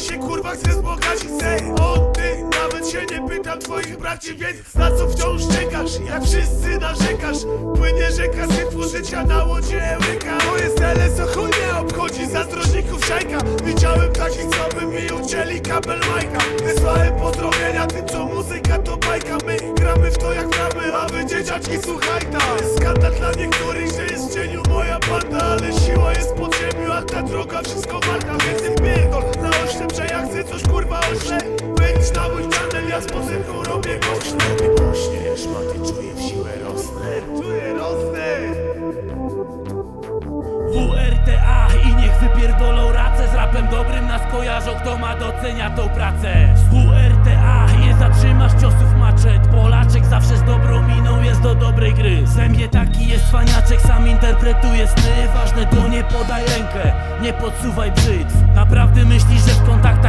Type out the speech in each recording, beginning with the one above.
się kurwa chce wzbogacić. Say, o ty, nawet się nie pytam twoich braci Więc na co wciąż czekasz, jak wszyscy narzekasz? Płynie rzeka syfu życia na łodzie Euryka To jest LS, chuj nie obchodzi zazdrożników szajka. Widziałem takich, co by mi ucięli kabel majka. Wysłałem pozdrowienia tym, co muzyka to bajka. My gramy w to jak gramy, a wy dzieciaczki słuchajta To jest skandal dla niektórych, że jest w cieniu moja banda mój channel, ja z muzyką robię głośno Robię głośnie, szmaty czuję w siłę rosnę Czuję rosnę. WRTA i niech wypierdolą racę. Z rapem dobrym nas kojarzą, kto ma docenia tą pracę. Z WRTA nie zatrzymasz ciosów maczet Polaczek zawsze z dobrą miną jest do dobrej gry. Zębie taki jest faniaczek, sam interpretuje sny. Ważne to nie podaj rękę, nie podsuwaj brzytw. Naprawdę myślisz, że w kontaktach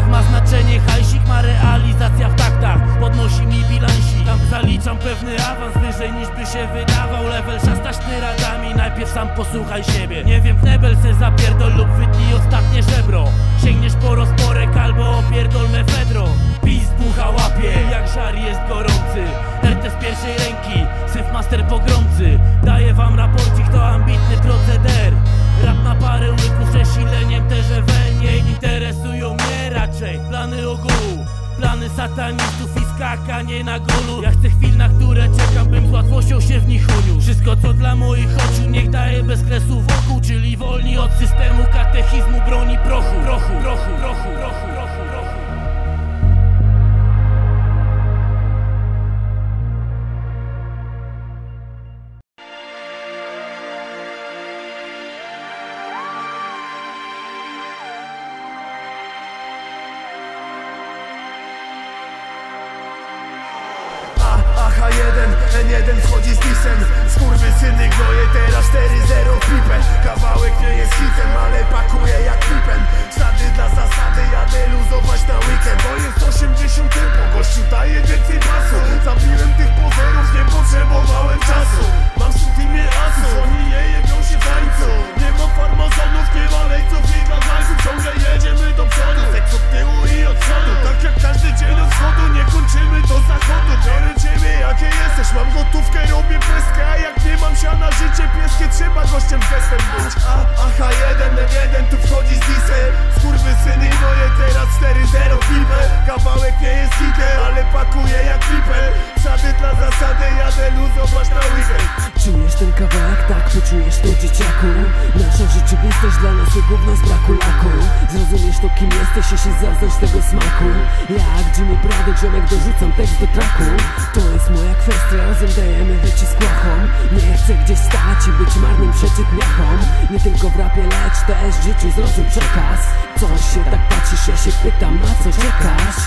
wydawał Level szastasz radami, najpierw sam posłuchaj siebie. Nie wiem, knebel se zapierdol lub wytnij ostatnie żebro. Sięgniesz po rozporek albo opierdol mefedro Pis bucha łapie, jak żar jest gorący. RT z pierwszej ręki, syf master pogromcy Plany satanistów i skakanie na golu Ja chcę chwil, na które czekam, bym z łatwością się w nich uniósł. Wszystko co dla moich oczu niech daje bez kresu wokół Czyli wolni od systemu katechizmu broni prochu Prochu, prochu, prochu, prochu, prochu, prochu AH1, N1 wchodzi z disem Skurwy syny gnoje, teraz Sady dla zasady, jadę luzować na weekend. Czujesz ten kawałek, tak poczujesz to dzieciaku. Nasza rzeczywistość dla nas to gówno z braku laku. Zrozumiesz to kim jesteś, jeśli zaznasz tego smaku. Jak Jimmy Braddock, ziomek dorzucam tekst do traku. To jest moja kwestia, razem dajemy wycisk łachom Nie chcę gdzieś stać i być marnym przeciwniachom Nie tylko w rapie, lecz też w życiu zrozum przekaz. Coś się tak patrzysz, ja się pytam, na co czekasz?